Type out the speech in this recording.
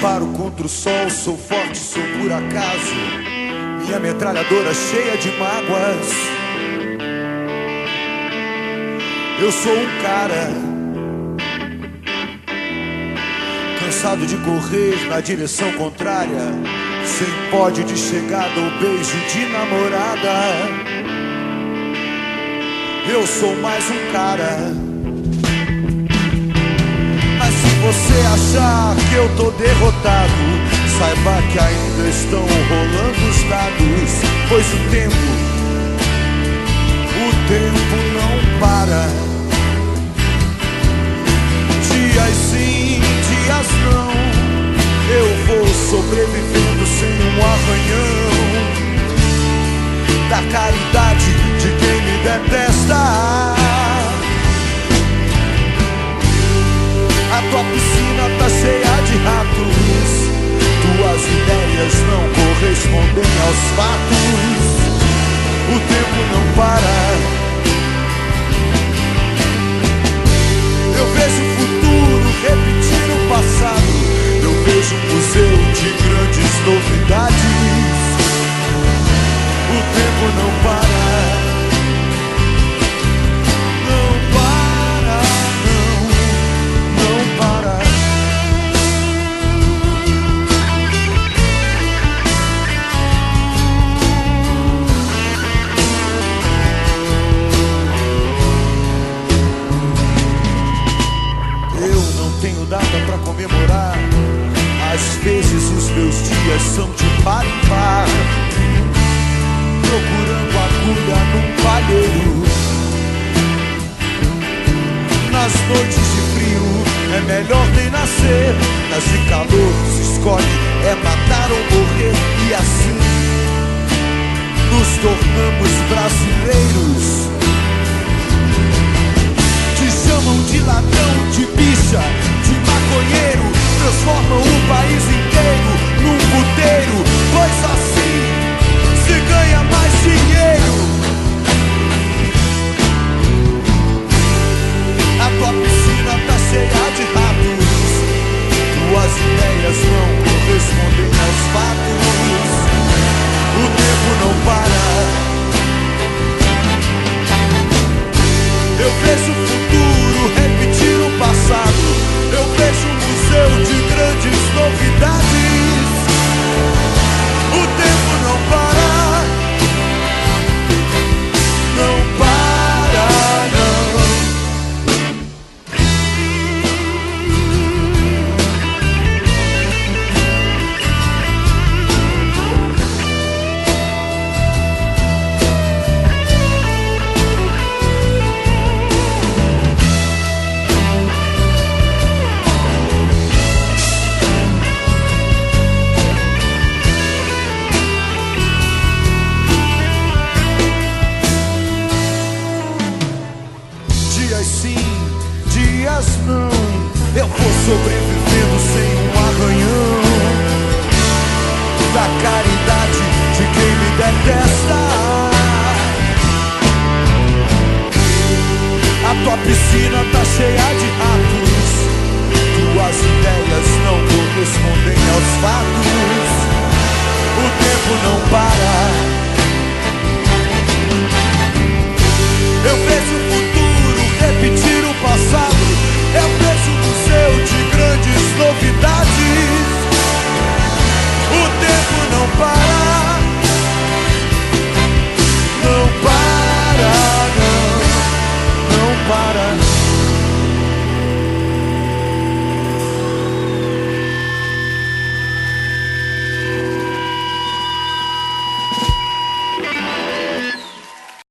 contra o sol, sou forte, sou por acaso. Minha metralhadora cheia de mágoas. Eu sou um cara cansado de correr na direção contrária, sem pódio de chegada ou beijo de namorada. Eu sou mais um cara você achar que eu tô derrotado, saiba que ainda estão rolando os dados, pois o tempo, o tempo não para. Dias sim, dias não, eu vou sobrevivendo sem um arranhão da caridade de quem me detesta. A tua correspondem aos fatos. Dias são de par em par, procurando agulha num palheiro. Nas noites de frio é melhor nem nascer, nas de calor se escolhe é matar ou morrer e assim nos tornamos brasileiros. Chamam de ladrão, de bicha, de maconheiro, sobrevivendo sem um arranhão da caridade de quem me detesta. A tua piscina tá cheia de ratos, tuas ideias não correspondem aos fatos.